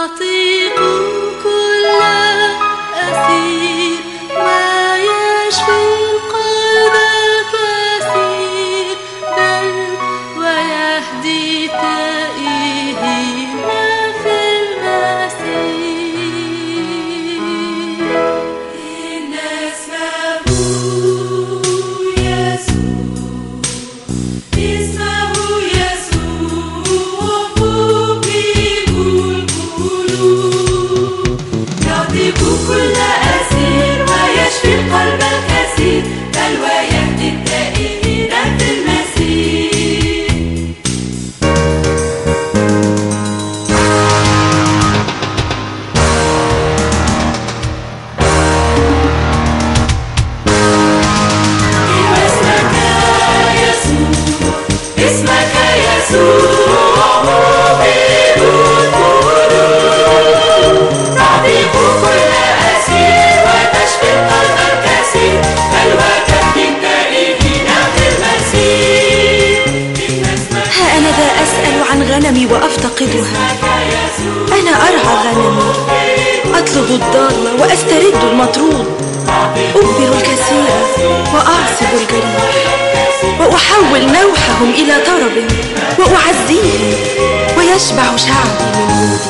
hayatı غنمي وأفتقدها. أنا أرعى غنمي. أطلب الضال وأسترد المطرود. أجبر الكثير وأعصب الجريح وأحول نوحهم إلى طرب وأعزيهم ويشبع شعبي من يودي